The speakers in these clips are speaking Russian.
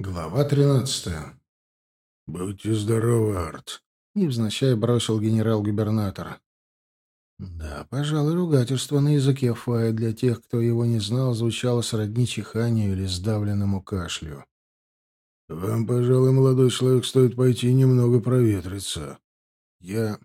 Глава тринадцатая. «Будьте здоровы, Арт», — невзначай бросил генерал-губернатор. Да, пожалуй, ругательство на языке Фая для тех, кто его не знал, звучало сродни чиханию или сдавленному кашлю. «Вам, пожалуй, молодой человек, стоит пойти немного проветриться. Я...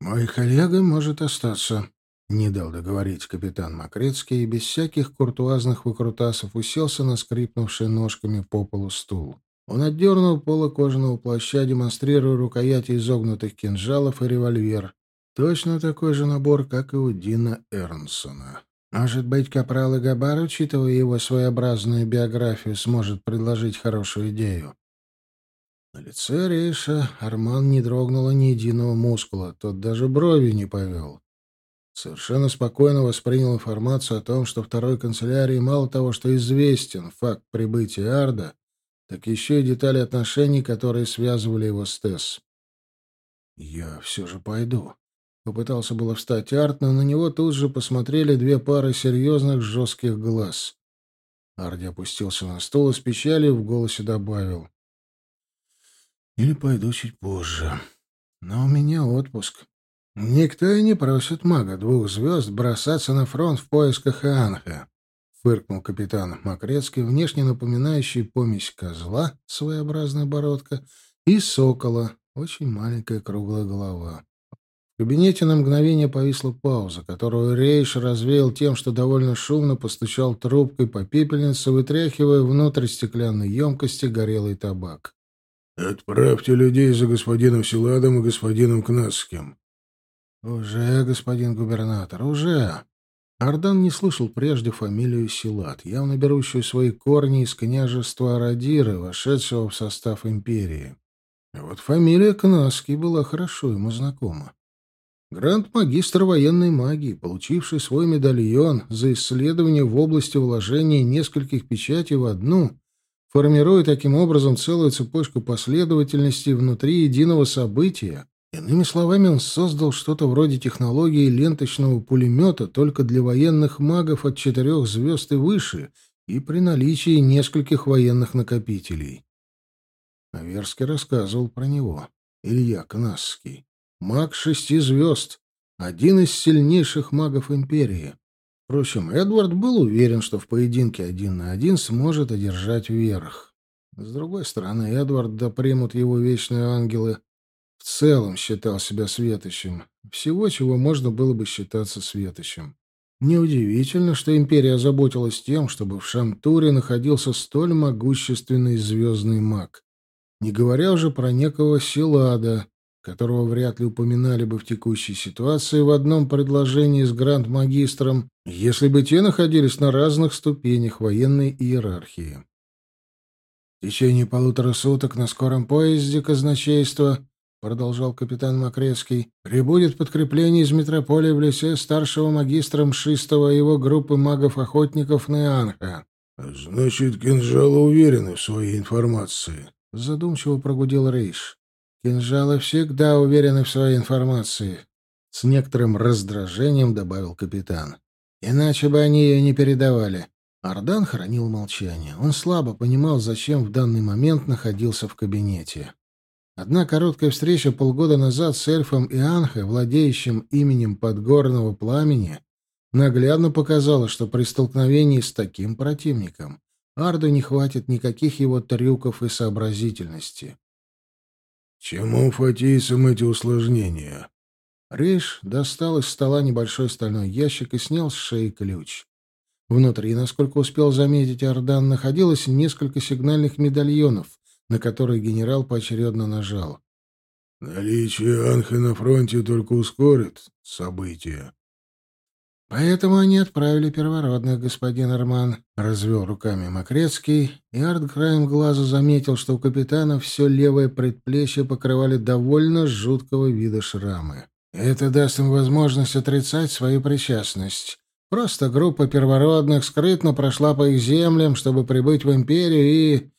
Мой коллега может остаться», — не дал договорить капитан Макрецкий и без всяких куртуазных выкрутасов уселся на скрипнувший ножками по полу стул. Он отдернул поло кожаного плаща, демонстрируя рукояти изогнутых кинжалов и револьвер. Точно такой же набор, как и у Дина Эрнсона. Может быть, капрал и Габар, учитывая его своеобразную биографию, сможет предложить хорошую идею. На лице Рейша Арман не дрогнуло ни единого мускула, тот даже брови не повел совершенно спокойно воспринял информацию о том, что второй канцелярии мало того, что известен факт прибытия Арда, так еще и детали отношений, которые связывали его с Тесс. «Я все же пойду». Попытался было встать Арт, но на него тут же посмотрели две пары серьезных жестких глаз. Арди опустился на стул и с печалью в голосе добавил. «Или пойду чуть позже. Но у меня отпуск. «Никто и не просит мага двух звезд бросаться на фронт в поисках Ианха», — фыркнул капитан Макрецкий, внешне напоминающий помесь козла, своеобразная бородка, и сокола, очень маленькая круглая голова. В кабинете на мгновение повисла пауза, которую Рейш развеял тем, что довольно шумно постучал трубкой по пепельнице, вытряхивая внутрь стеклянной емкости горелый табак. «Отправьте людей за господином Силадом и господином Кнасским. «Уже, господин губернатор, уже!» Ардан не слышал прежде фамилию Силат, явно берущую свои корни из княжества Арадиры, вошедшего в состав империи. Вот фамилия Кнаски была хорошо ему знакома. Гранд-магистр военной магии, получивший свой медальон за исследование в области вложения нескольких печатей в одну, формируя таким образом целую цепочку последовательностей внутри единого события, Иными словами, он создал что-то вроде технологии ленточного пулемета только для военных магов от четырех звезд и выше и при наличии нескольких военных накопителей. Аверский рассказывал про него. Илья Кнасский. Маг шести звезд. Один из сильнейших магов империи. Впрочем, Эдвард был уверен, что в поединке один на один сможет одержать верх. С другой стороны, Эдвард да его вечные ангелы целом считал себя светочем. Всего, чего можно было бы считаться светочем. Неудивительно, что империя озаботилась тем, чтобы в Шамтуре находился столь могущественный звездный маг. Не говоря уже про некого Силада, которого вряд ли упоминали бы в текущей ситуации в одном предложении с гранд-магистром, если бы те находились на разных ступенях военной иерархии. В течение полутора суток на скором поезде казначейства — продолжал капитан Макрецкий, — «прибудет подкрепление из метрополии в лице старшего магистра Мшистого и его группы магов-охотников Неанха». «Значит, кинжалы уверены в своей информации», — задумчиво прогудел Рейш. «Кинжалы всегда уверены в своей информации», — с некоторым раздражением добавил капитан. «Иначе бы они ее не передавали». Ардан хранил молчание. Он слабо понимал, зачем в данный момент находился в кабинете. Одна короткая встреча полгода назад с эльфом и Анхой, владеющим именем Подгорного Пламени, наглядно показала, что при столкновении с таким противником Арду не хватит никаких его трюков и сообразительности. «Чему фатийцам эти усложнения?» Рейш достал из стола небольшой стальной ящик и снял с шеи ключ. Внутри, насколько успел заметить Ардан, находилось несколько сигнальных медальонов, на который генерал поочередно нажал. «Наличие Анхи на фронте только ускорит события». «Поэтому они отправили первородных, господин Арман», — развел руками Макрецкий, и Арт краем глаза заметил, что у капитана все левое предплечье покрывали довольно жуткого вида шрамы. «Это даст им возможность отрицать свою причастность. Просто группа первородных скрытно прошла по их землям, чтобы прибыть в империю и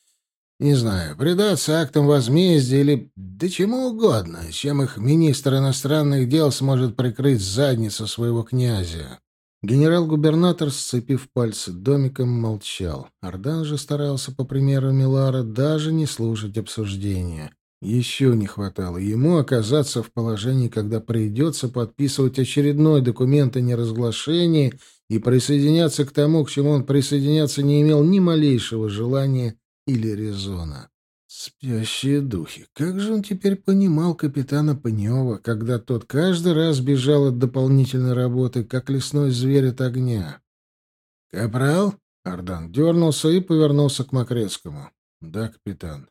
не знаю, предаться актам возмездия или да чему угодно, чем их министр иностранных дел сможет прикрыть задницу своего князя. Генерал-губернатор, сцепив пальцы домиком, молчал. Ардан же старался, по примеру Милара, даже не слушать обсуждения. Еще не хватало ему оказаться в положении, когда придется подписывать очередной документ о неразглашении и присоединяться к тому, к чему он присоединяться не имел ни малейшего желания или резона. Спящие духи. Как же он теперь понимал капитана Панева, когда тот каждый раз бежал от дополнительной работы, как лесной зверь от огня? «Капрал?» — Ардан дернулся и повернулся к Макрецкому. «Да, капитан.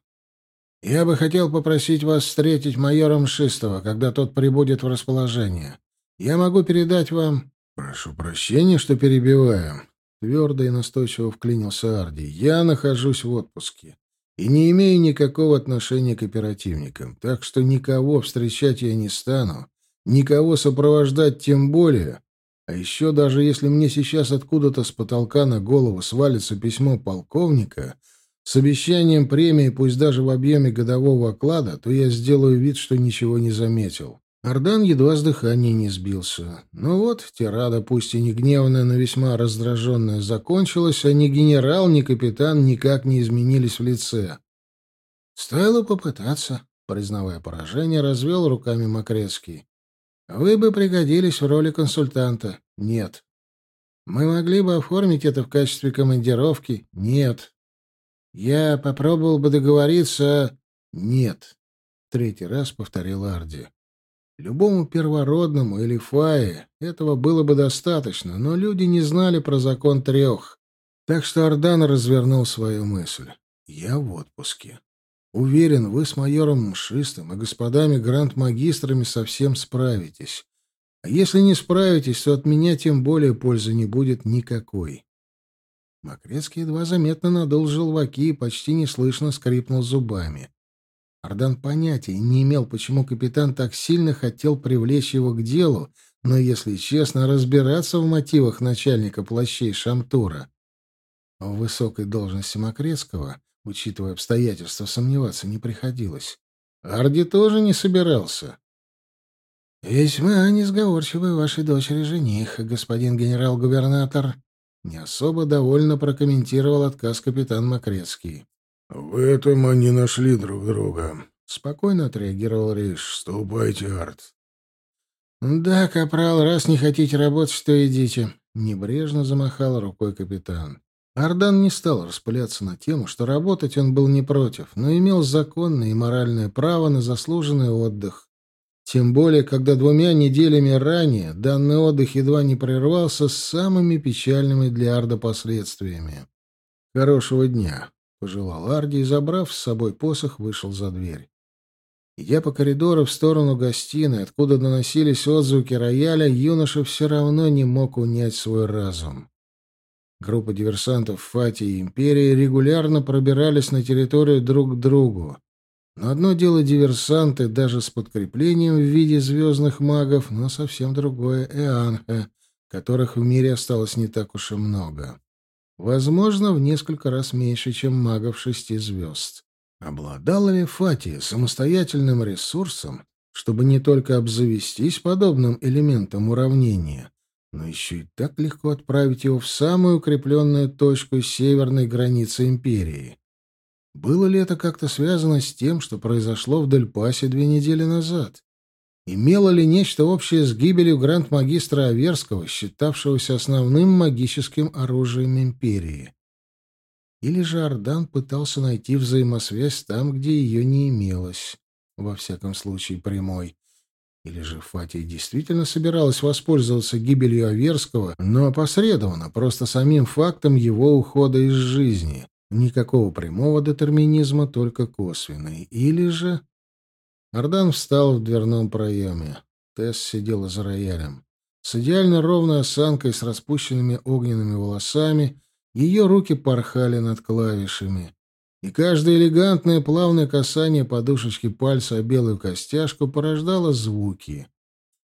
Я бы хотел попросить вас встретить майора Мшистого, когда тот прибудет в расположение. Я могу передать вам...» «Прошу прощения, что перебиваю». Твердо и настойчиво вклинился Арди. «Я нахожусь в отпуске и не имею никакого отношения к оперативникам, так что никого встречать я не стану, никого сопровождать тем более. А еще даже если мне сейчас откуда-то с потолка на голову свалится письмо полковника с обещанием премии, пусть даже в объеме годового оклада, то я сделаю вид, что ничего не заметил. Ардан едва с дыхания не сбился. Ну вот, тирада, пусть и не гневная, но весьма раздраженная, закончилась, а ни генерал, ни капитан никак не изменились в лице. Стоило попытаться, признавая поражение, развел руками Макрецкий. Вы бы пригодились в роли консультанта. Нет. Мы могли бы оформить это в качестве командировки. Нет. Я попробовал бы договориться. Нет. Третий раз повторил Арди. Любому первородному или фае этого было бы достаточно, но люди не знали про закон трех. Так что Ордан развернул свою мысль. «Я в отпуске. Уверен, вы с майором Мшистым и господами гранд-магистрами совсем справитесь. А если не справитесь, то от меня тем более пользы не будет никакой». Макрецкий едва заметно надул желваки и почти неслышно скрипнул зубами. Ардан понятия не имел, почему капитан так сильно хотел привлечь его к делу, но, если честно, разбираться в мотивах начальника плащей Шамтура. В высокой должности Макрецкого, учитывая обстоятельства, сомневаться не приходилось. Арди тоже не собирался. «Весьма несговорчивый вашей дочери жених, господин генерал-губернатор», не особо довольно прокомментировал отказ капитан Макрецкий. «В этом они нашли друг друга», — спокойно отреагировал Риш. «Ступайте, Арт». «Да, капрал, раз не хотите работать, то идите», — небрежно замахал рукой капитан. Ардан не стал распыляться на тему, что работать он был не против, но имел законное и моральное право на заслуженный отдых. Тем более, когда двумя неделями ранее данный отдых едва не прервался с самыми печальными для Арда последствиями. «Хорошего дня», — пожелал Арди и, забрав с собой посох, вышел за дверь. Идя по коридору в сторону гостиной, откуда доносились отзвуки рояля, юноша все равно не мог унять свой разум. Группа диверсантов Фати и Империи регулярно пробирались на территорию друг к другу. Но одно дело диверсанты даже с подкреплением в виде звездных магов, но совсем другое — Эанхе, которых в мире осталось не так уж и много. Возможно, в несколько раз меньше, чем магов шести звезд. Обладала ли Фатия самостоятельным ресурсом, чтобы не только обзавестись подобным элементом уравнения, но еще и так легко отправить его в самую укрепленную точку северной границы империи? Было ли это как-то связано с тем, что произошло в Дельпасе две недели назад? Имело ли нечто общее с гибелью гранд-магистра Аверского, считавшегося основным магическим оружием империи? Или же Ардан пытался найти взаимосвязь там, где ее не имелось, во всяком случае прямой? Или же Фатия действительно собиралась воспользоваться гибелью Аверского, но опосредованно, просто самим фактом его ухода из жизни? Никакого прямого детерминизма, только косвенный. Или же... Ардан встал в дверном проеме. Тесс сидела за роялем. С идеально ровной осанкой, с распущенными огненными волосами, ее руки порхали над клавишами. И каждое элегантное плавное касание подушечки пальца о белую костяшку порождало звуки.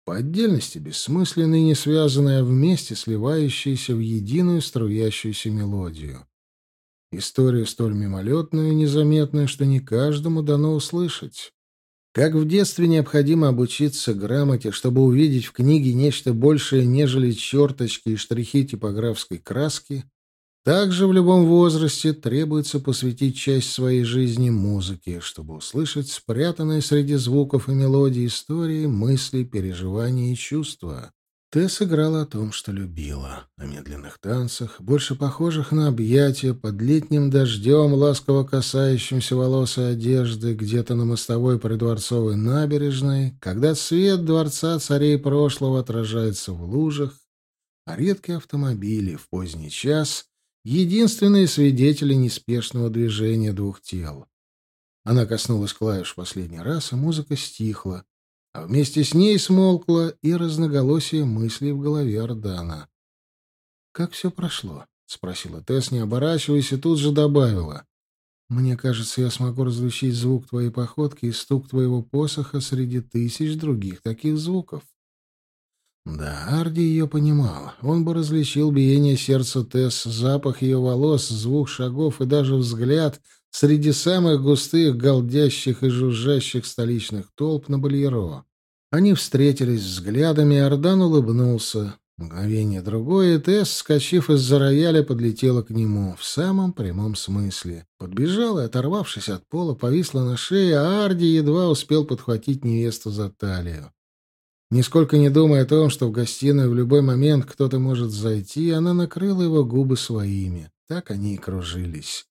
По отдельности бессмысленные не связанные, а вместе сливающиеся в единую струящуюся мелодию. Историю столь мимолетную и незаметную, что не каждому дано услышать. Как в детстве необходимо обучиться грамоте, чтобы увидеть в книге нечто большее, нежели черточки и штрихи типографской краски, также в любом возрасте требуется посвятить часть своей жизни музыке, чтобы услышать спрятанные среди звуков и мелодий истории, мысли, переживания и чувства. Тесс играла о том, что любила, о медленных танцах, больше похожих на объятия, под летним дождем, ласково касающимся волос и одежды, где-то на мостовой придворцовой набережной, когда свет дворца царей прошлого отражается в лужах, а редкие автомобили в поздний час — единственные свидетели неспешного движения двух тел. Она коснулась клавиш последний раз, и музыка стихла, а вместе с ней смолкло и разноголосие мыслей в голове Ордана. «Как все прошло?» — спросила Тесс, не оборачиваясь, и тут же добавила. «Мне кажется, я смогу различить звук твоей походки и стук твоего посоха среди тысяч других таких звуков». Да, Арди ее понимал. Он бы различил биение сердца Тесс, запах ее волос, звук шагов и даже взгляд среди самых густых, голдящих и жужжащих столичных толп на Бальеро. Они встретились взглядами, и Ардан улыбнулся. Мгновение другое, Тесс, скачив из-за рояля, подлетела к нему, в самом прямом смысле. Подбежала и, оторвавшись от пола, повисла на шее, а Арди едва успел подхватить невесту за талию. Нисколько не думая о том, что в гостиную в любой момент кто-то может зайти, она накрыла его губы своими. Так они и кружились.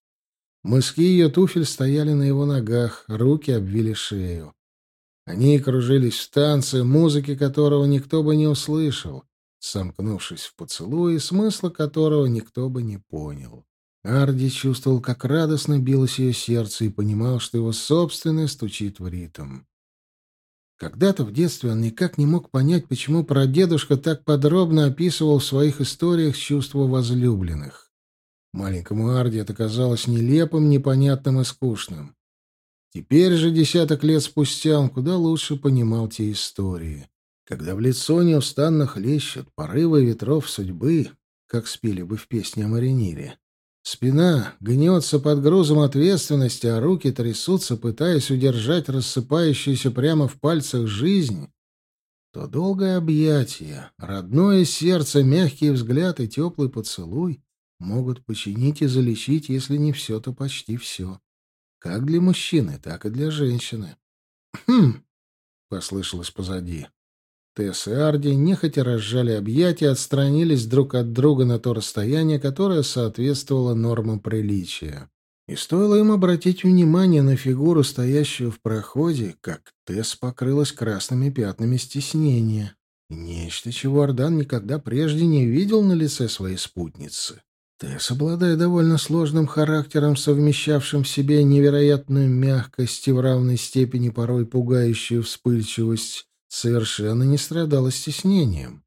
Мыски ее туфель стояли на его ногах, руки обвили шею. Они кружились в танце, музыки которого никто бы не услышал, сомкнувшись в поцелуе, смысла которого никто бы не понял. Арди чувствовал, как радостно билось ее сердце, и понимал, что его собственное стучит в ритм. Когда-то в детстве он никак не мог понять, почему прадедушка так подробно описывал в своих историях чувства возлюбленных. Маленькому Арди это казалось нелепым, непонятным и скучным. Теперь же, десяток лет спустя, он куда лучше понимал те истории. Когда в лицо неустанно хлещут порывы ветров судьбы, как спели бы в песне о Маринире, Спина гнется под грузом ответственности, а руки трясутся, пытаясь удержать рассыпающуюся прямо в пальцах жизнь, то долгое объятие, родное сердце, мягкий взгляд и теплый поцелуй могут починить и залечить, если не все, то почти все. Как для мужчины, так и для женщины. «Хм!» — послышалось позади. Тесс и Арди нехотя разжали объятия, отстранились друг от друга на то расстояние, которое соответствовало нормам приличия. И стоило им обратить внимание на фигуру, стоящую в проходе, как Тесс покрылась красными пятнами стеснения. Нечто, чего Ардан никогда прежде не видел на лице своей спутницы. Тесс, обладая довольно сложным характером, совмещавшим в себе невероятную мягкость и в равной степени порой пугающую вспыльчивость, совершенно не страдала стеснением.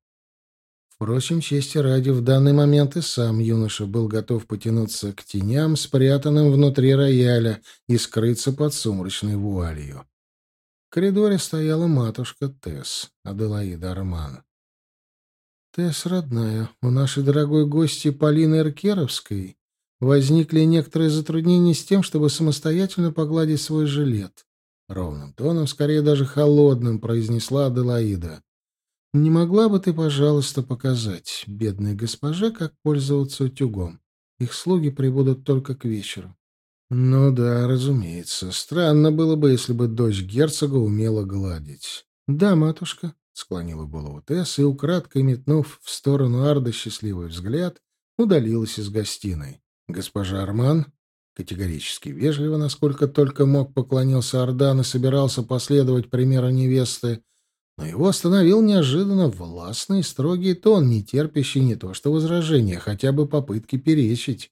Впрочем, чести ради, в данный момент и сам юноша был готов потянуться к теням, спрятанным внутри рояля, и скрыться под сумрачной вуалью. В коридоре стояла матушка Тесс, Аделаида Арман. «Тесс, родная, у нашей дорогой гости Полины Эркеровской возникли некоторые затруднения с тем, чтобы самостоятельно погладить свой жилет. Ровным тоном, скорее даже холодным, произнесла Аделаида. «Не могла бы ты, пожалуйста, показать бедной госпоже, как пользоваться утюгом? Их слуги прибудут только к вечеру». «Ну да, разумеется. Странно было бы, если бы дочь герцога умела гладить». «Да, матушка», — склонила голову Тесс и, украдкой метнув в сторону Арда счастливый взгляд, удалилась из гостиной. «Госпожа Арман?» Категорически вежливо, насколько только мог, поклонился Ордан и собирался последовать примеру невесты, но его остановил неожиданно властный строгий тон, не терпящий не то что возражения, хотя бы попытки перечить.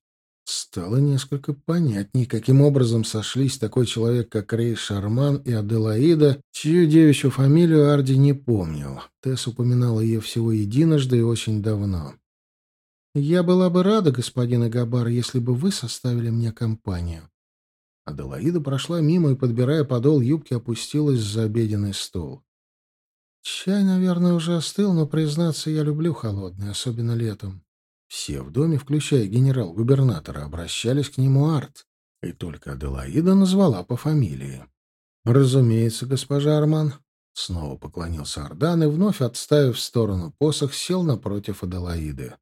Стало несколько понятней, каким образом сошлись такой человек, как Рей Шарман и Аделаида, чью девичью фамилию Арди не помнил. Тесс упоминал ее всего единожды и очень давно. «Я была бы рада, господин Агабар, если бы вы составили мне компанию». Аделаида прошла мимо и, подбирая подол юбки, опустилась за обеденный стол. «Чай, наверное, уже остыл, но, признаться, я люблю холодный, особенно летом». Все в доме, включая генерал-губернатора, обращались к нему Арт, и только Аделаида назвала по фамилии. «Разумеется, госпожа Арман». Снова поклонился Ардан и, вновь отставив в сторону посох, сел напротив Аделаиды.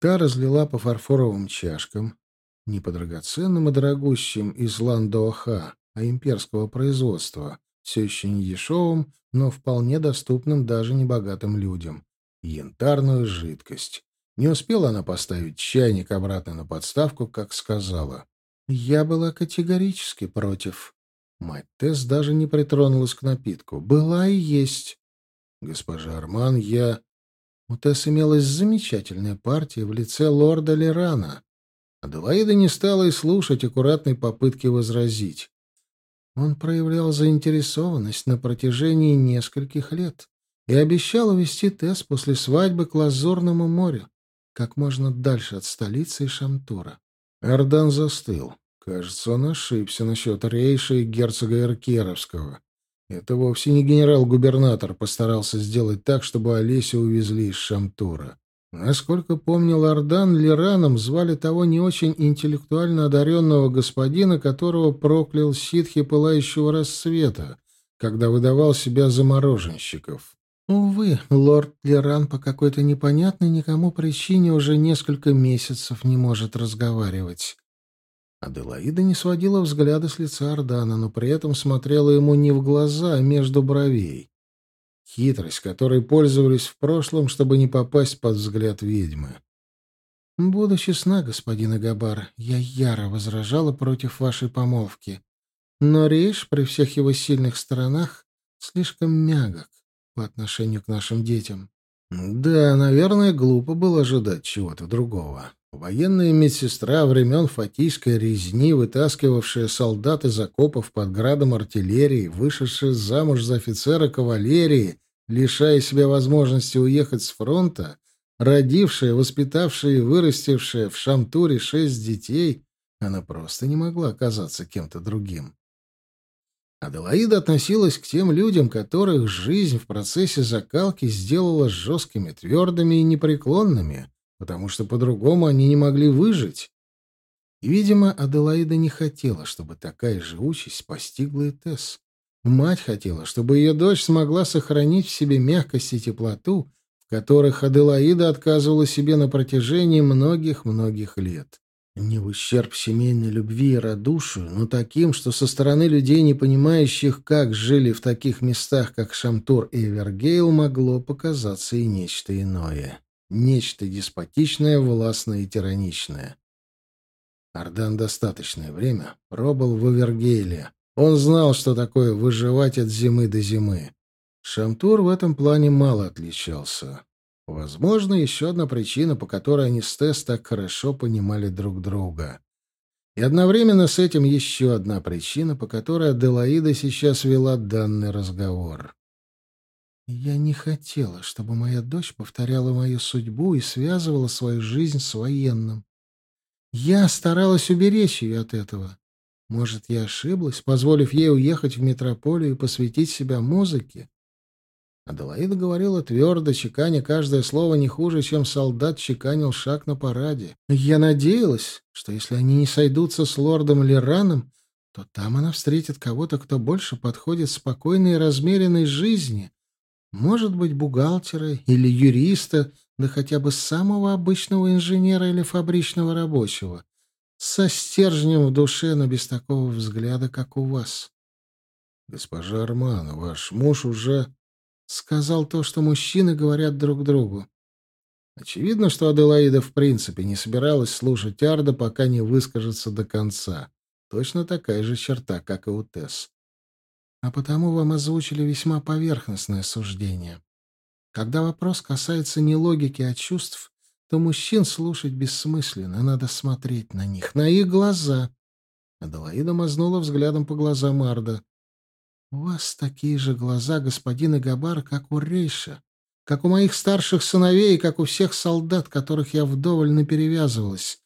Та разлила по фарфоровым чашкам, не по драгоценным и дорогущим из Ландоаха, а имперского производства, все еще не дешевым, но вполне доступным даже небогатым людям. Янтарную жидкость. Не успела она поставить чайник обратно на подставку, как сказала. Я была категорически против. Мать Тесс даже не притронулась к напитку. Была и есть. Госпожа Арман, я... У Тесс имелась замечательная партия в лице лорда Лерана. Аделаида не стала и слушать аккуратной попытки возразить. Он проявлял заинтересованность на протяжении нескольких лет и обещал увезти Тесс после свадьбы к Лазурному морю, как можно дальше от столицы и Шамтура. Эрдан застыл. Кажется, он ошибся насчет Рейша и герцога Иркеровского. Это вовсе не генерал-губернатор постарался сделать так, чтобы Олесю увезли из Шамтура. Насколько помнил Ордан, Лираном звали того не очень интеллектуально одаренного господина, которого проклял ситхи пылающего рассвета, когда выдавал себя за мороженщиков. Увы, лорд Леран по какой-то непонятной никому причине уже несколько месяцев не может разговаривать. Аделаида не сводила взгляда с лица Ордана, но при этом смотрела ему не в глаза, а между бровей. Хитрость, которой пользовались в прошлом, чтобы не попасть под взгляд ведьмы. «Буду честна, господин Агабар, я яро возражала против вашей помолвки. Но Рейш, при всех его сильных сторонах, слишком мягок по отношению к нашим детям. Да, наверное, глупо было ожидать чего-то другого. Военная медсестра времен фатийской резни, вытаскивавшая солдат из окопов под градом артиллерии, вышедшая замуж за офицера кавалерии, лишая себя возможности уехать с фронта, родившая, воспитавшая и вырастившая в Шамтуре шесть детей, она просто не могла оказаться кем-то другим. Аделаида относилась к тем людям, которых жизнь в процессе закалки сделала жесткими, твердыми и непреклонными, потому что по-другому они не могли выжить. И, видимо, Аделаида не хотела, чтобы такая же участь постигла и Тесс. Мать хотела, чтобы ее дочь смогла сохранить в себе мягкость и теплоту, в которых Аделаида отказывала себе на протяжении многих-многих лет. Не в ущерб семейной любви и радушию, но таким, что со стороны людей, не понимающих, как жили в таких местах, как Шамтур и Эвергейл, могло показаться и нечто иное. Нечто деспотичное, властное и тираничное. Ардан достаточное время пробыл в Эвергейле. Он знал, что такое выживать от зимы до зимы. Шамтур в этом плане мало отличался. Возможно, еще одна причина, по которой они с Тесс так хорошо понимали друг друга. И одновременно с этим еще одна причина, по которой Аделаида сейчас вела данный разговор. «Я не хотела, чтобы моя дочь повторяла мою судьбу и связывала свою жизнь с военным. Я старалась уберечь ее от этого. Может, я ошиблась, позволив ей уехать в метрополию и посвятить себя музыке? Аделаида говорила твердо, чеканя каждое слово не хуже, чем солдат чеканил шаг на параде. Я надеялась, что если они не сойдутся с лордом Лираном, то там она встретит кого-то, кто больше подходит спокойной и размеренной жизни. Может быть, бухгалтера или юриста, да хотя бы самого обычного инженера или фабричного рабочего. Со стержнем в душе, но без такого взгляда, как у вас. Госпожа Арман, ваш муж уже... Сказал то, что мужчины говорят друг другу. Очевидно, что Аделаида в принципе не собиралась слушать Арда, пока не выскажется до конца. Точно такая же черта, как и у Тесс. А потому вам озвучили весьма поверхностное суждение. Когда вопрос касается не логики, а чувств, то мужчин слушать бессмысленно, надо смотреть на них, на их глаза. Аделаида мазнула взглядом по глазам Арда. У вас такие же глаза, господин Игабар, как у Рейша, как у моих старших сыновей как у всех солдат, которых я вдоволь наперевязывалась.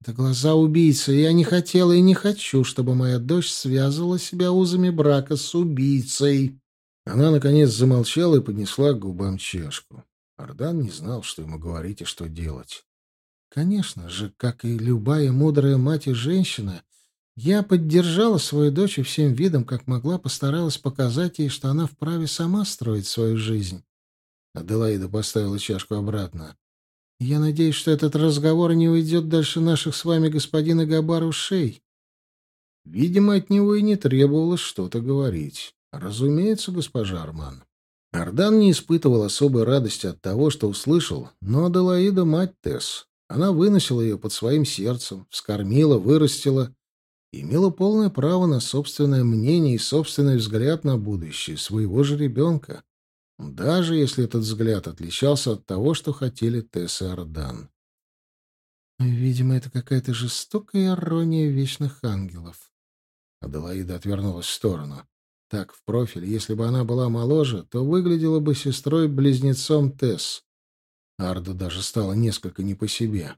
Это глаза убийцы, и я не хотела и не хочу, чтобы моя дочь связывала себя узами брака с убийцей. Она, наконец, замолчала и поднесла к губам чашку. Ардан не знал, что ему говорить и что делать. Конечно же, как и любая мудрая мать и женщина, Я поддержала свою дочь и всем видом, как могла, постаралась показать ей, что она вправе сама строить свою жизнь. Аделаида поставила чашку обратно. Я надеюсь, что этот разговор не уйдет дальше наших с вами, господина Габар, ушей. Видимо, от него и не требовалось что-то говорить. Разумеется, госпожа Арман. Ардан не испытывал особой радости от того, что услышал, но Аделаида — мать Тесс. Она выносила ее под своим сердцем, вскормила, вырастила, имела полное право на собственное мнение и собственный взгляд на будущее своего же ребенка, даже если этот взгляд отличался от того, что хотели Тесс и Ардан. Видимо, это какая-то жестокая ирония вечных ангелов. Аделаида отвернулась в сторону. Так, в профиль, если бы она была моложе, то выглядела бы сестрой-близнецом Тесс. Арду даже стало несколько не по себе.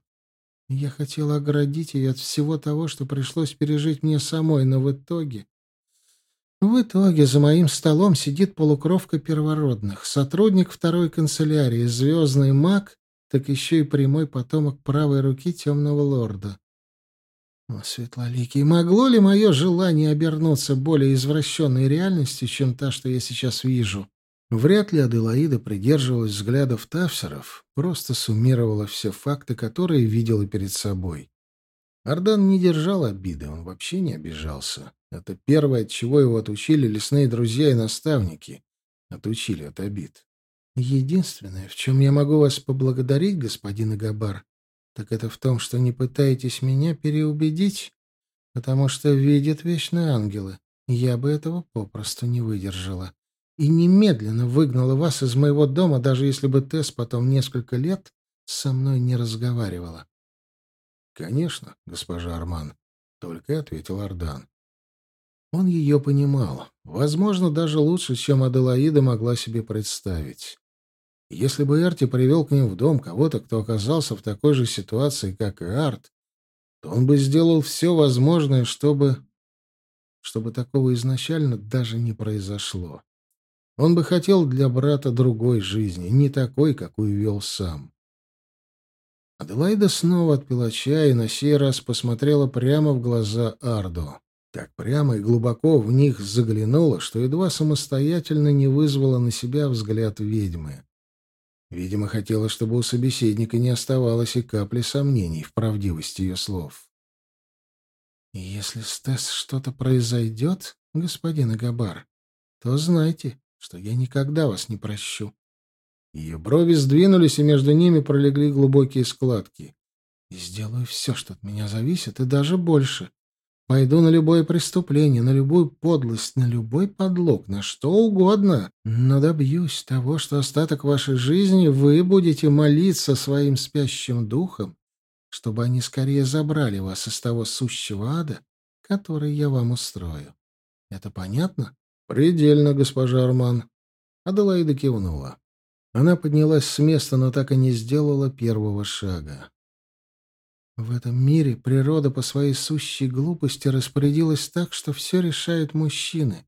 Я хотела оградить ее от всего того, что пришлось пережить мне самой, но в итоге... В итоге за моим столом сидит полукровка первородных, сотрудник второй канцелярии, звездный маг, так еще и прямой потомок правой руки темного лорда. О, Светлоликий, могло ли мое желание обернуться более извращенной реальностью, чем та, что я сейчас вижу? Вряд ли Аделаида придерживалась взглядов Тавсеров, просто суммировала все факты, которые видела перед собой. Ардан не держал обиды, он вообще не обижался. Это первое, от чего его отучили лесные друзья и наставники. Отучили от обид. Единственное, в чем я могу вас поблагодарить, господин Игабар, так это в том, что не пытаетесь меня переубедить, потому что видят вечные ангелы. Я бы этого попросту не выдержала. И немедленно выгнала вас из моего дома, даже если бы Тесс потом несколько лет со мной не разговаривала. — Конечно, госпожа Арман, — только ответил Ардан. Он ее понимал, возможно, даже лучше, чем Аделаида могла себе представить. Если бы Эрти привел к ним в дом кого-то, кто оказался в такой же ситуации, как и Арт, то он бы сделал все возможное, чтобы... чтобы такого изначально даже не произошло. Он бы хотел для брата другой жизни, не такой, какую вел сам. Аделаида снова отпила чай и на сей раз посмотрела прямо в глаза Арду. Так прямо и глубоко в них заглянула, что едва самостоятельно не вызвала на себя взгляд ведьмы. Видимо, хотела, чтобы у собеседника не оставалось и капли сомнений в правдивости ее слов. «Если с Тесс что-то произойдет, господин Агабар, то знайте, что я никогда вас не прощу». Ее брови сдвинулись, и между ними пролегли глубокие складки. «И сделаю все, что от меня зависит, и даже больше. Пойду на любое преступление, на любую подлость, на любой подлог, на что угодно, но добьюсь того, что остаток вашей жизни вы будете молиться своим спящим духом, чтобы они скорее забрали вас из того сущего ада, который я вам устрою. Это понятно? Предельно, госпожа Арман. Аделаида кивнула. Она поднялась с места, но так и не сделала первого шага. В этом мире природа по своей сущей глупости распорядилась так, что все решают мужчины.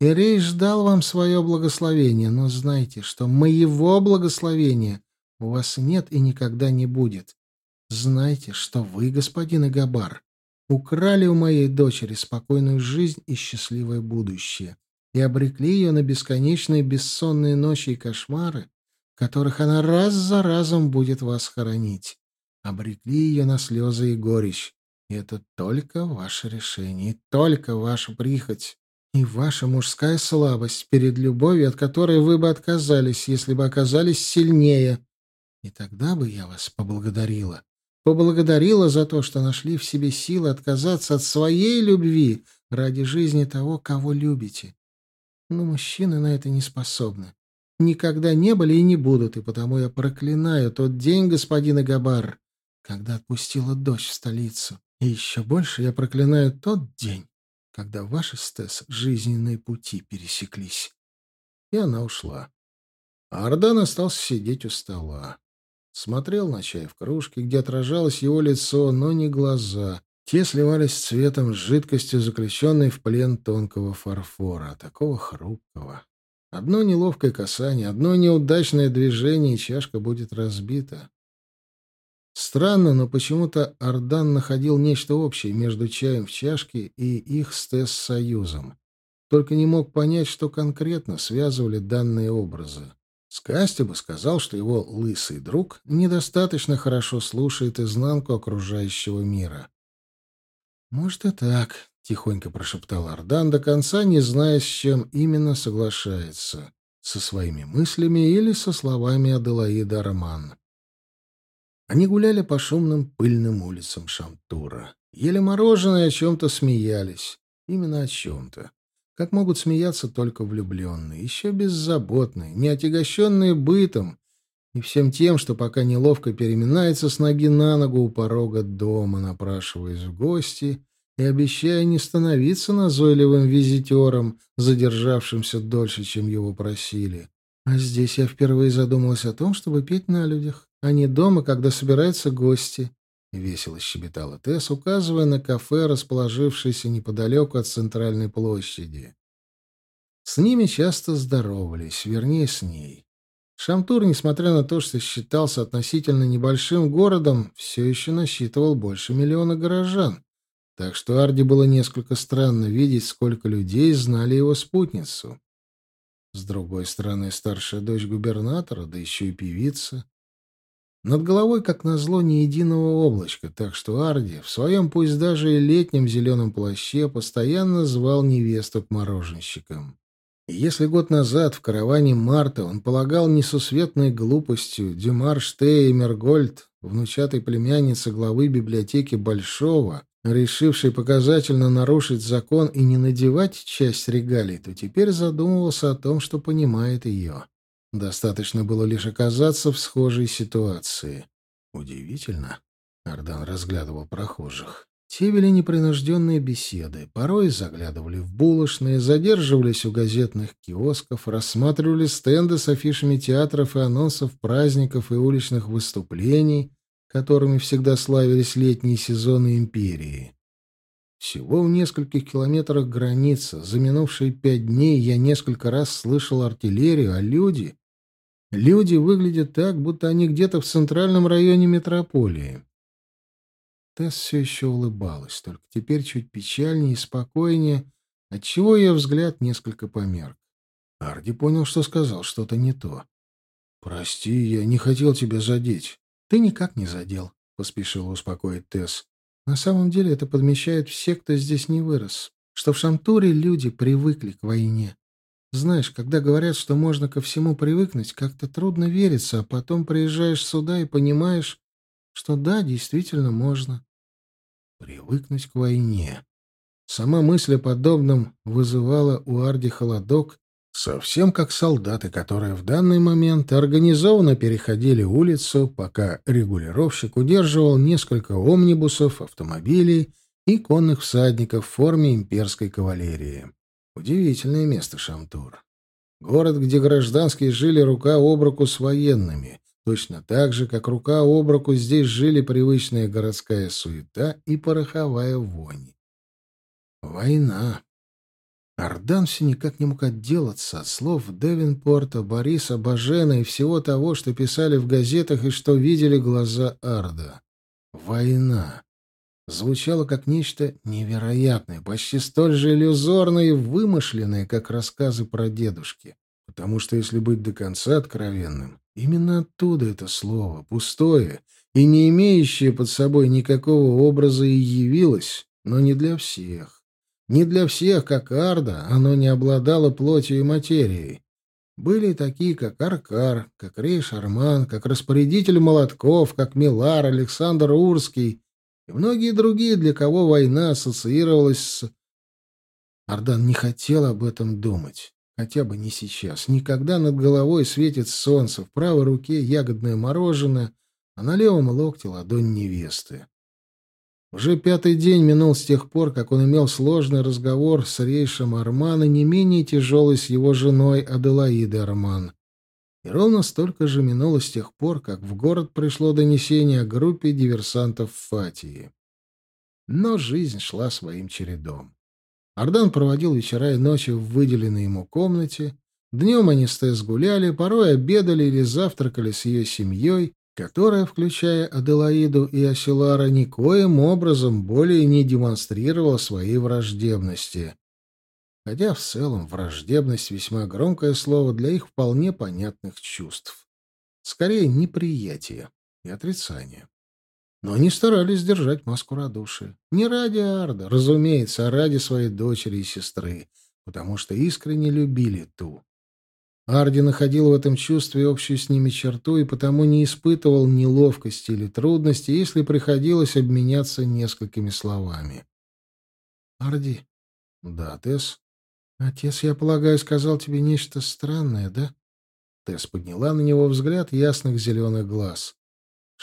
Ирей ждал вам свое благословение, но знайте, что моего благословения у вас нет и никогда не будет. Знайте, что вы, господин Игабар, украли у моей дочери спокойную жизнь и счастливое будущее и обрекли ее на бесконечные бессонные ночи и кошмары, в которых она раз за разом будет вас хоронить обрекли ее на слезы и горечь. И это только ваше решение, только ваша прихоть, и ваша мужская слабость перед любовью, от которой вы бы отказались, если бы оказались сильнее. И тогда бы я вас поблагодарила. Поблагодарила за то, что нашли в себе силы отказаться от своей любви ради жизни того, кого любите. Но мужчины на это не способны. Никогда не были и не будут, и потому я проклинаю тот день, господин Габар, когда отпустила дочь в столицу. И еще больше я проклинаю тот день, когда ваши с Тесс жизненные пути пересеклись. И она ушла. А Ардан остался сидеть у стола. Смотрел на чай в кружке, где отражалось его лицо, но не глаза. Те сливались цветом с жидкостью, заключенной в плен тонкого фарфора, такого хрупкого. Одно неловкое касание, одно неудачное движение, и чашка будет разбита. Странно, но почему-то Ардан находил нечто общее между чаем в чашке и их с Тесс союзом. Только не мог понять, что конкретно связывали данные образы. Скасти бы сказал, что его лысый друг недостаточно хорошо слушает изнанку окружающего мира. «Может и так», — тихонько прошептал Ардан, до конца не зная, с чем именно соглашается — со своими мыслями или со словами Аделаида Роман. Они гуляли по шумным пыльным улицам Шамтура. Ели мороженое о чем-то смеялись. Именно о чем-то. Как могут смеяться только влюбленные, еще беззаботные, не отягощенные бытом и всем тем, что пока неловко переминается с ноги на ногу у порога дома, напрашиваясь в гости и обещая не становиться назойливым визитером, задержавшимся дольше, чем его просили. А здесь я впервые задумалась о том, чтобы петь на людях, а не дома, когда собираются гости. Весело щебетала Тесс, указывая на кафе, расположившееся неподалеку от центральной площади. С ними часто здоровались, вернее, с ней. Шамтур, несмотря на то, что считался относительно небольшим городом, все еще насчитывал больше миллиона горожан. Так что Арди было несколько странно видеть, сколько людей знали его спутницу. С другой стороны, старшая дочь губернатора, да еще и певица. Над головой, как назло, ни единого облачка, так что Арди в своем, пусть даже и летнем зеленом плаще, постоянно звал невесту к мороженщикам. И если год назад в караване Марта он полагал несусветной глупостью Дюмар Штеймергольд, внучатой племянницы главы библиотеки Большого, решивший показательно нарушить закон и не надевать часть регалий, то теперь задумывался о том, что понимает ее. Достаточно было лишь оказаться в схожей ситуации. Удивительно. Ардан разглядывал прохожих. Те вели непринужденные беседы, порой заглядывали в булочные, задерживались у газетных киосков, рассматривали стенды с афишами театров и анонсов праздников и уличных выступлений, которыми всегда славились летние сезоны империи. Всего в нескольких километрах границы, за минувшие пять дней я несколько раз слышал артиллерию, а люди... Люди выглядят так, будто они где-то в центральном районе метрополии. Тесс все еще улыбалась, только теперь чуть печальнее и спокойнее, отчего ее взгляд несколько померк. Арди понял, что сказал что-то не то. «Прости, я не хотел тебя задеть». «Ты никак не задел», — поспешила успокоить Тесс. «На самом деле это подмечает все, кто здесь не вырос, что в Шамтуре люди привыкли к войне. Знаешь, когда говорят, что можно ко всему привыкнуть, как-то трудно верится, а потом приезжаешь сюда и понимаешь, что да, действительно можно. Привыкнуть к войне. Сама мысль о подобном вызывала у Арди холодок, совсем как солдаты, которые в данный момент организованно переходили улицу, пока регулировщик удерживал несколько омнибусов, автомобилей и конных всадников в форме имперской кавалерии. Удивительное место Шамтур. Город, где гражданские жили рука об руку с военными, Точно так же, как рука об руку, здесь жили привычная городская суета и пороховая вонь. Война. Ардан все никак не мог отделаться от слов Девинпорта, Бориса, Бажена и всего того, что писали в газетах и что видели глаза Арда. Война. Звучало как нечто невероятное, почти столь же иллюзорное и вымышленное, как рассказы про дедушки. Потому что, если быть до конца откровенным, именно оттуда это слово, пустое и не имеющее под собой никакого образа и явилось, но не для всех. Не для всех, как Арда, оно не обладало плотью и материей. Были такие, как Аркар, как Рей Шарман, как распорядитель молотков, как Милар, Александр Урский и многие другие, для кого война ассоциировалась с... Ардан не хотел об этом думать. Хотя бы не сейчас. Никогда над головой светит солнце, в правой руке ягодное мороженое, а на левом локте ладонь невесты. Уже пятый день минул с тех пор, как он имел сложный разговор с Рейшем Арман и не менее тяжелый с его женой Аделаидой Арман. И ровно столько же минуло с тех пор, как в город пришло донесение о группе диверсантов Фатии. Но жизнь шла своим чередом. Ардан проводил вечера и ночи в выделенной ему комнате. Днем они с Тесс гуляли, порой обедали или завтракали с ее семьей, которая, включая Аделаиду и Асилара, никоим образом более не демонстрировала своей враждебности. Хотя в целом враждебность — весьма громкое слово для их вполне понятных чувств. Скорее, неприятие и отрицание. Но они старались держать маску радушия. Не ради Арда, разумеется, а ради своей дочери и сестры, потому что искренне любили ту. Арди находил в этом чувстве общую с ними черту и потому не испытывал неловкости или трудности, если приходилось обменяться несколькими словами. «Арди?» «Да, Тесс?» «Отец, я полагаю, сказал тебе нечто странное, да?» Тесс подняла на него взгляд ясных зеленых глаз.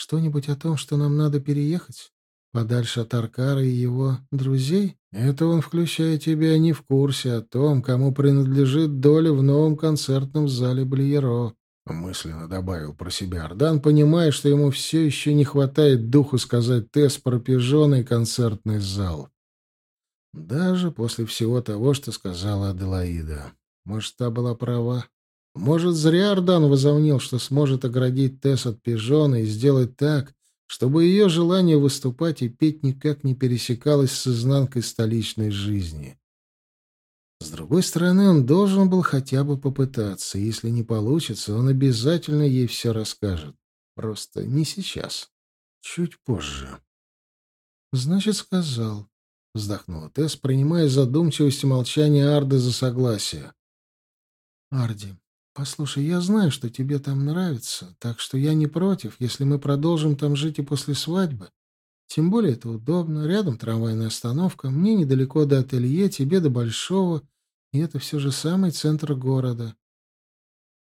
«Что-нибудь о том, что нам надо переехать? Подальше от Аркара и его друзей? Это он, включая тебя, не в курсе о том, кому принадлежит доля в новом концертном зале Блиеро». Мысленно добавил про себя Ардан, понимая, что ему все еще не хватает духу сказать Тесс про пижоный концертный зал. Даже после всего того, что сказала Аделаида. Может, та была права? Может, зря Ардан возомнил, что сможет оградить Тесс от пижона и сделать так, чтобы ее желание выступать и петь никак не пересекалось с изнанкой столичной жизни. С другой стороны, он должен был хотя бы попытаться. Если не получится, он обязательно ей все расскажет. Просто не сейчас. Чуть позже. «Значит, сказал», — вздохнула Тесс, принимая задумчивость и молчание Арды за согласие. «Арди, «Послушай, я знаю, что тебе там нравится, так что я не против, если мы продолжим там жить и после свадьбы. Тем более это удобно, рядом трамвайная остановка, мне недалеко до ателье, тебе до Большого, и это все же самый центр города».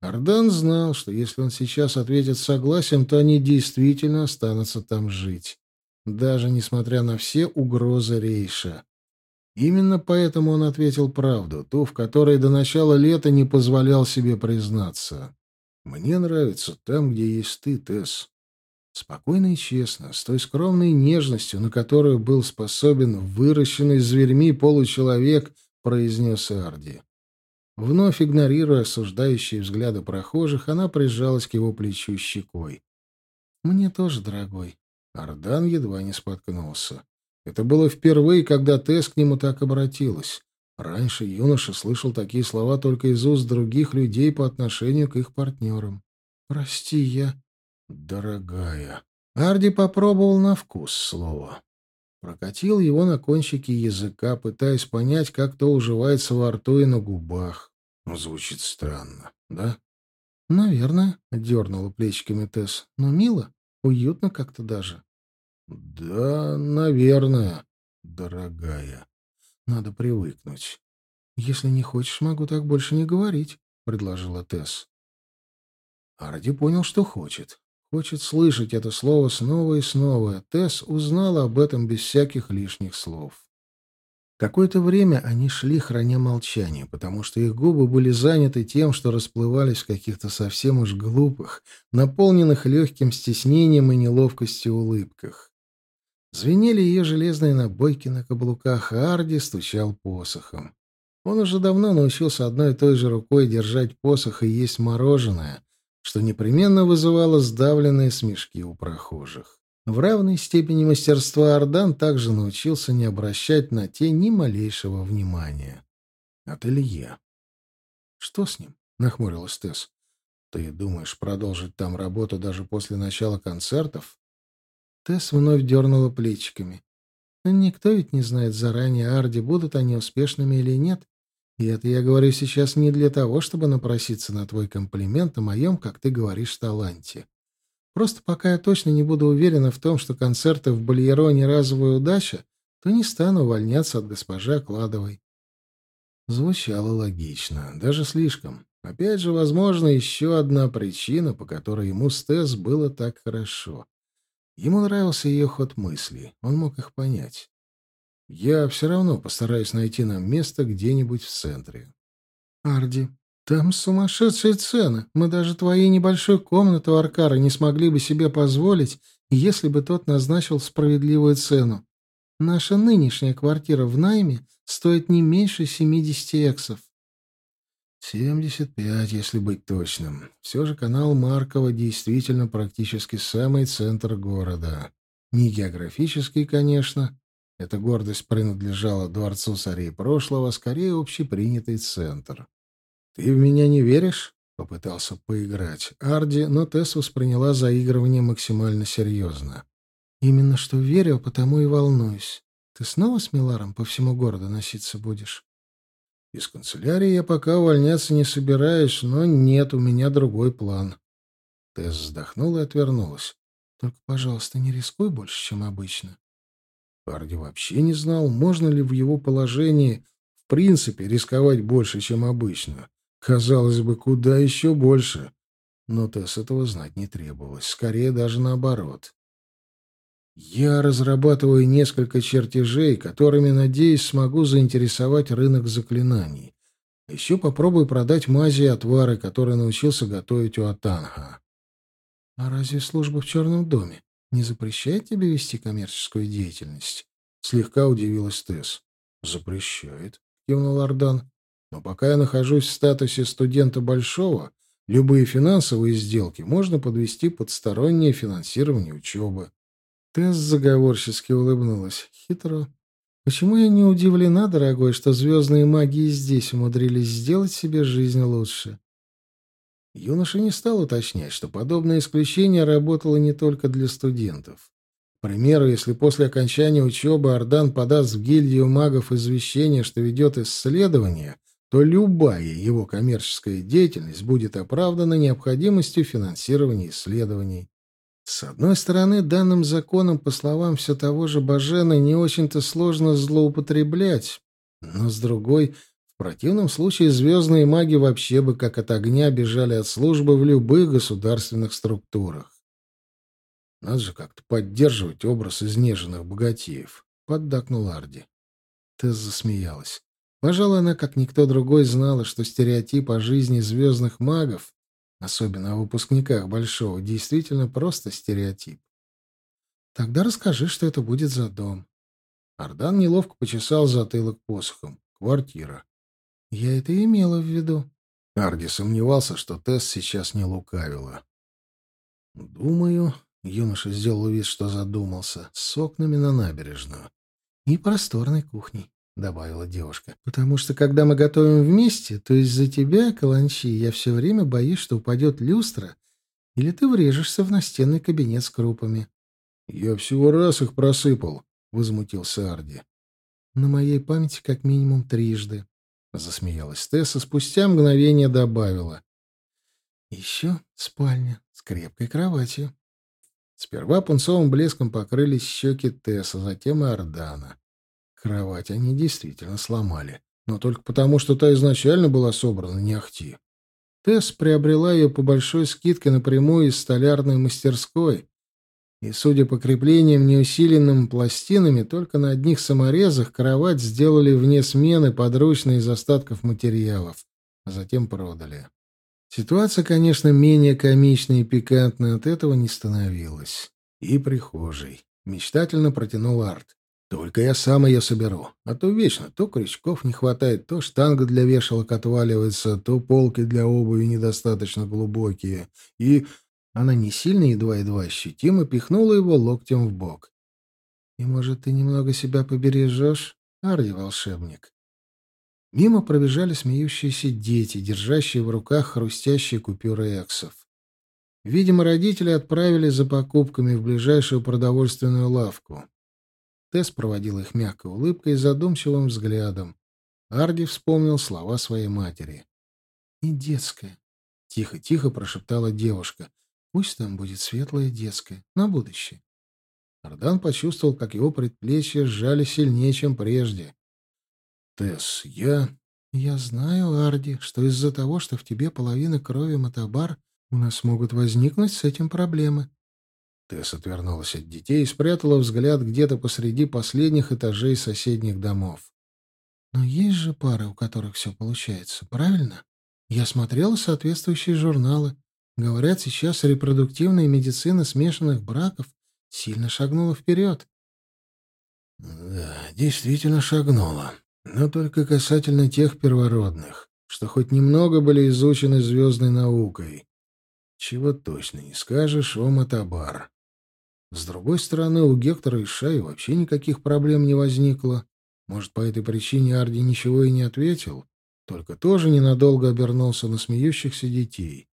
Ардан знал, что если он сейчас ответит согласием, то они действительно останутся там жить, даже несмотря на все угрозы Рейша. Именно поэтому он ответил правду, ту, в которой до начала лета не позволял себе признаться. «Мне нравится там, где есть ты, Тесс». Спокойно и честно, с той скромной нежностью, на которую был способен выращенный зверьми получеловек, произнес Арди. Вновь игнорируя осуждающие взгляды прохожих, она прижалась к его плечу щекой. «Мне тоже, дорогой». Ардан едва не споткнулся. Это было впервые, когда Тесс к нему так обратилась. Раньше юноша слышал такие слова только из уст других людей по отношению к их партнерам. «Прости, я...» «Дорогая...» Арди попробовал на вкус слово. Прокатил его на кончике языка, пытаясь понять, как то уживается во рту и на губах. Звучит странно, да? «Наверное», — дернула плечиками Тесс. «Но мило, уютно как-то даже». Да, наверное, дорогая. Надо привыкнуть. Если не хочешь, могу так больше не говорить, предложила Тесс. Арди понял, что хочет. Хочет слышать это слово снова и снова. Тесс узнала об этом без всяких лишних слов. Какое-то время они шли, храня молчание, потому что их губы были заняты тем, что расплывались в каких-то совсем уж глупых, наполненных легким стеснением и неловкостью улыбках. Звенели ее железные набойки на каблуках, а Арди стучал посохом. Он уже давно научился одной и той же рукой держать посох и есть мороженое, что непременно вызывало сдавленные смешки у прохожих. В равной степени мастерства Ардан также научился не обращать на те ни малейшего внимания. Ателье. «Что с ним?» — нахмурилась Тесс. «Ты думаешь продолжить там работу даже после начала концертов?» Тесс вновь дернула плечиками. Никто ведь не знает заранее, Арди, будут они успешными или нет. И это я говорю сейчас не для того, чтобы напроситься на твой комплимент о моем, как ты говоришь, таланте. Просто пока я точно не буду уверена в том, что концерты в Бальероне разовая удача, то не стану увольняться от госпожи Окладовой. Звучало логично, даже слишком. Опять же, возможно, еще одна причина, по которой ему с Тесс было так хорошо. Ему нравился ее ход мыслей, он мог их понять. «Я все равно постараюсь найти нам место где-нибудь в центре». «Арди, там сумасшедшие цены. Мы даже твоей небольшой комнаты у Аркара не смогли бы себе позволить, если бы тот назначил справедливую цену. Наша нынешняя квартира в найме стоит не меньше семидесяти эксов». Семьдесят пять, если быть точным. Все же канал Маркова действительно практически самый центр города. Не географический, конечно. Эта гордость принадлежала дворцу царей прошлого, скорее общепринятый центр. «Ты в меня не веришь?» — попытался поиграть Арди, но Тесс восприняла заигрывание максимально серьезно. «Именно что верю, потому и волнуюсь. Ты снова с Миларом по всему городу носиться будешь?» Из канцелярии я пока увольняться не собираюсь, но нет, у меня другой план. Тесс вздохнула и отвернулась. Только, пожалуйста, не рискуй больше, чем обычно. Парди вообще не знал, можно ли в его положении в принципе рисковать больше, чем обычно. Казалось бы, куда еще больше. Но Тесс этого знать не требовалось. Скорее даже наоборот. Я разрабатываю несколько чертежей, которыми, надеюсь, смогу заинтересовать рынок заклинаний. Еще попробую продать мази и отвары, которые научился готовить у Атанха. — А разве служба в Черном доме не запрещает тебе вести коммерческую деятельность? — слегка удивилась Тесс. — Запрещает, — кивнул Ардан. — Но пока я нахожусь в статусе студента Большого, любые финансовые сделки можно подвести под стороннее финансирование учебы. Тесс заговорчески улыбнулась. Хитро. «Почему я не удивлена, дорогой, что звездные маги здесь умудрились сделать себе жизнь лучше?» Юноша не стал уточнять, что подобное исключение работало не только для студентов. К примеру, если после окончания учебы Ордан подаст в гильдию магов извещение, что ведет исследование, то любая его коммерческая деятельность будет оправдана необходимостью финансирования исследований. С одной стороны, данным законом, по словам все того же Бажена, не очень-то сложно злоупотреблять, но с другой, в противном случае звездные маги вообще бы как от огня бежали от службы в любых государственных структурах. Надо же как-то поддерживать образ изнеженных богатеев, — поддакнул Арди. Тесс засмеялась. Пожалуй, она, как никто другой, знала, что стереотип о жизни звездных магов особенно о выпускниках Большого, действительно просто стереотип. Тогда расскажи, что это будет за дом. Ардан неловко почесал затылок посохом. Квартира. Я это имела в виду. Арди сомневался, что Тесс сейчас не лукавила. Думаю, юноша сделал вид, что задумался, с окнами на набережную. И просторной кухней. — добавила девушка. — Потому что, когда мы готовим вместе, то из-за тебя, Каланчи, я все время боюсь, что упадет люстра, или ты врежешься в настенный кабинет с крупами. — Я всего раз их просыпал, — возмутился Арди. — На моей памяти как минимум трижды, — засмеялась Тесса, спустя мгновение добавила. — Еще спальня с крепкой кроватью. Сперва пунцовым блеском покрылись щеки Тесса, затем и Ордана. Кровать они действительно сломали. Но только потому, что та изначально была собрана не ахти. Тесс приобрела ее по большой скидке напрямую из столярной мастерской. И, судя по креплениям неусиленным пластинами, только на одних саморезах кровать сделали вне смены подручно из остатков материалов, а затем продали. Ситуация, конечно, менее комичной и пикантной от этого не становилась. И прихожей. Мечтательно протянул Арт. Только я сам ее соберу. А то вечно то крючков не хватает, то штанга для вешалок отваливается, то полки для обуви недостаточно глубокие. И она не сильно едва-едва ощутимо пихнула его локтем в бок. «И, может, ты немного себя побережешь, Арди-волшебник?» Мимо пробежали смеющиеся дети, держащие в руках хрустящие купюры эксов. Видимо, родители отправили за покупками в ближайшую продовольственную лавку. Тесс проводил их мягкой улыбкой и задумчивым взглядом. Арди вспомнил слова своей матери. «И детская», — тихо-тихо прошептала девушка. «Пусть там будет светлая детская, на будущее». Ардан почувствовал, как его предплечья сжали сильнее, чем прежде. «Тесс, я...» «Я знаю, Арди, что из-за того, что в тебе половина крови Матабар, у нас могут возникнуть с этим проблемы. Тесс отвернулась от детей и спрятала взгляд где-то посреди последних этажей соседних домов. «Но есть же пары, у которых все получается, правильно? Я смотрела соответствующие журналы. Говорят, сейчас репродуктивная медицина смешанных браков сильно шагнула вперед». «Да, действительно шагнула. Но только касательно тех первородных. что хоть немного были изучены звездной наукой. Чего точно не скажешь о Матабар. С другой стороны, у Гектора и Шаи вообще никаких проблем не возникло. Может, по этой причине Арди ничего и не ответил, только тоже ненадолго обернулся на смеющихся детей.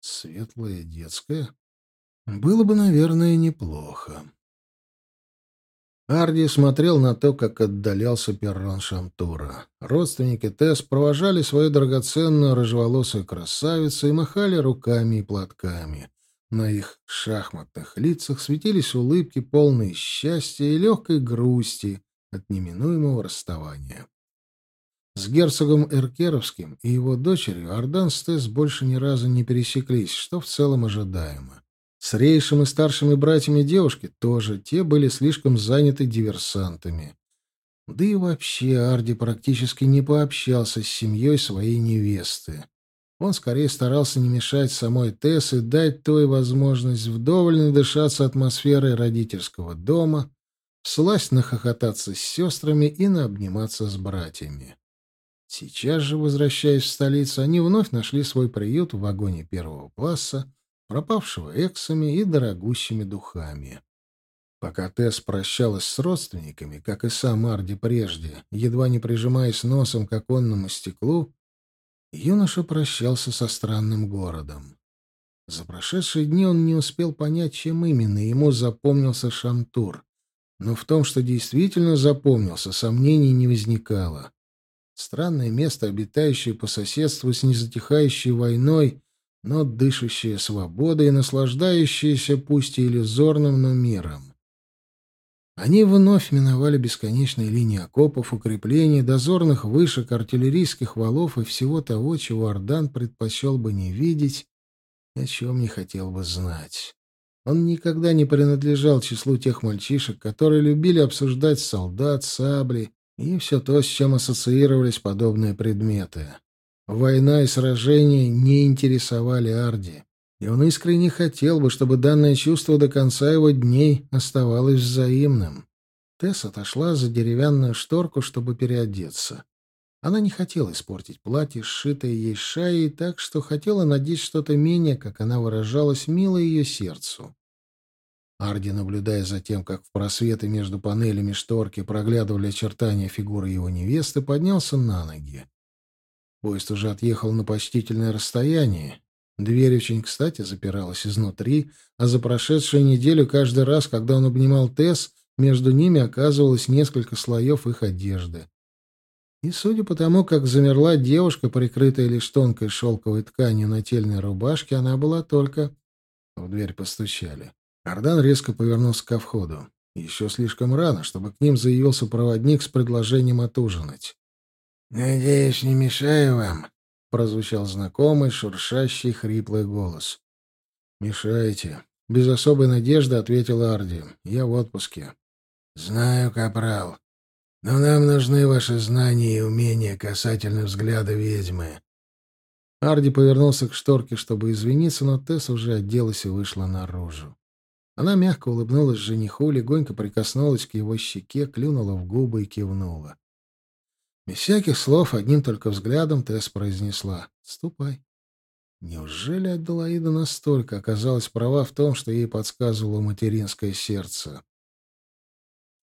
Светлая детская? Было бы, наверное, неплохо. Арди смотрел на то, как отдалялся перрон Шамтура. Родственники Тесс провожали свою драгоценную рыжеволосую красавицу и махали руками и платками. На их шахматных лицах светились улыбки, полные счастья и легкой грусти от неминуемого расставания. С герцогом Эркеровским и его дочерью Ардан с Тесс больше ни разу не пересеклись, что в целом ожидаемо. С рейшим и старшими братьями девушки тоже, те были слишком заняты диверсантами. Да и вообще Арди практически не пообщался с семьей своей невесты. Он скорее старался не мешать самой Тесс и дать той возможность вдоволь надышаться атмосферой родительского дома, всласть нахохотаться с сестрами и наобниматься с братьями. Сейчас же, возвращаясь в столицу, они вновь нашли свой приют в вагоне первого класса, пропавшего эксами и дорогущими духами. Пока Тесс прощалась с родственниками, как и сам Арди прежде, едва не прижимаясь носом к оконному стеклу, юноша прощался со странным городом. За прошедшие дни он не успел понять, чем именно ему запомнился Шамтур, но в том, что действительно запомнился, сомнений не возникало. Странное место, обитающее по соседству с незатихающей войной, но дышащее свободой и наслаждающееся пусть и иллюзорным, но миром. Они вновь миновали бесконечные линии окопов, укреплений, дозорных вышек, артиллерийских валов и всего того, чего Ордан предпочел бы не видеть о чем не хотел бы знать. Он никогда не принадлежал числу тех мальчишек, которые любили обсуждать солдат, сабли и все то, с чем ассоциировались подобные предметы. Война и сражения не интересовали Арди, и он искренне хотел бы, чтобы данное чувство до конца его дней оставалось взаимным. Тесс отошла за деревянную шторку, чтобы переодеться. Она не хотела испортить платье, сшитое ей шаей, так что хотела надеть что-то менее, как она выражалась, мило ее сердцу. Арди, наблюдая за тем, как в просветы между панелями шторки проглядывали очертания фигуры его невесты, поднялся на ноги. Поезд уже отъехал на почтительное расстояние. Дверь очень кстати запиралась изнутри, а за прошедшую неделю каждый раз, когда он обнимал Тесс, между ними оказывалось несколько слоев их одежды. И судя по тому, как замерла девушка, прикрытая лишь тонкой шелковой тканью нательной рубашки, она была только... В дверь постучали. Ардан резко повернулся ко входу. Еще слишком рано, чтобы к ним заявился проводник с предложением отужинать. «Надеюсь, не мешаю вам?» — прозвучал знакомый, шуршащий, хриплый голос. «Мешаете?» — без особой надежды ответил Арди. «Я в отпуске». «Знаю, капрал. Но нам нужны ваши знания и умения касательно взгляда ведьмы». Арди повернулся к шторке, чтобы извиниться, но Тесс уже оделась и вышла наружу. Она мягко улыбнулась жениху, легонько прикоснулась к его щеке, клюнула в губы и кивнула. Без всяких слов, одним только взглядом Тесс произнесла «Ступай». Неужели Аделаида настолько оказалась права в том, что ей подсказывало материнское сердце?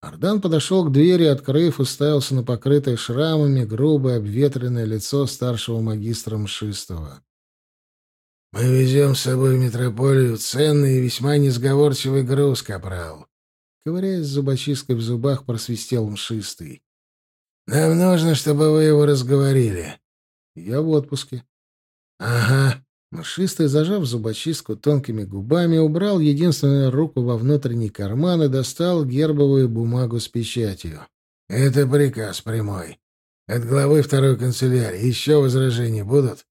Ардан подошел к двери, открыв, уставился на покрытое шрамами грубое обветренное лицо старшего магистра Мшистого. «Мы везем с собой в метрополию ценный и весьма несговорчивый груз, капрал», ковыряясь зубочисткой в зубах, просвистел Мшистый. Нам нужно, чтобы вы его разговорили. Я в отпуске. Ага. Машистый, зажав зубочистку тонкими губами, убрал единственную руку во внутренний карман и достал гербовую бумагу с печатью. Это приказ прямой. От главы второй канцелярии. Еще возражения будут?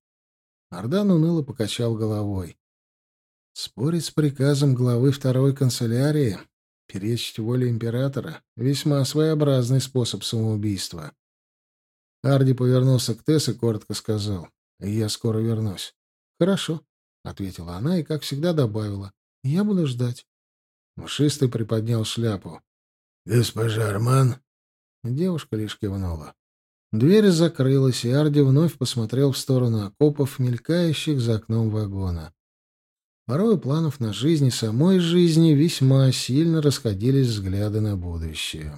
Ардан уныло покачал головой. Спорить с приказом главы второй канцелярии Перечить воле императора — весьма своеобразный способ самоубийства. Арди повернулся к Тесс и коротко сказал. «Я скоро вернусь». «Хорошо», — ответила она и, как всегда, добавила. «Я буду ждать». Мшистый приподнял шляпу. «Госпожа Арман?» Девушка лишь кивнула. Дверь закрылась, и Арди вновь посмотрел в сторону окопов, мелькающих за окном вагона. Порой планов на жизнь и самой жизни весьма сильно расходились взгляды на будущее.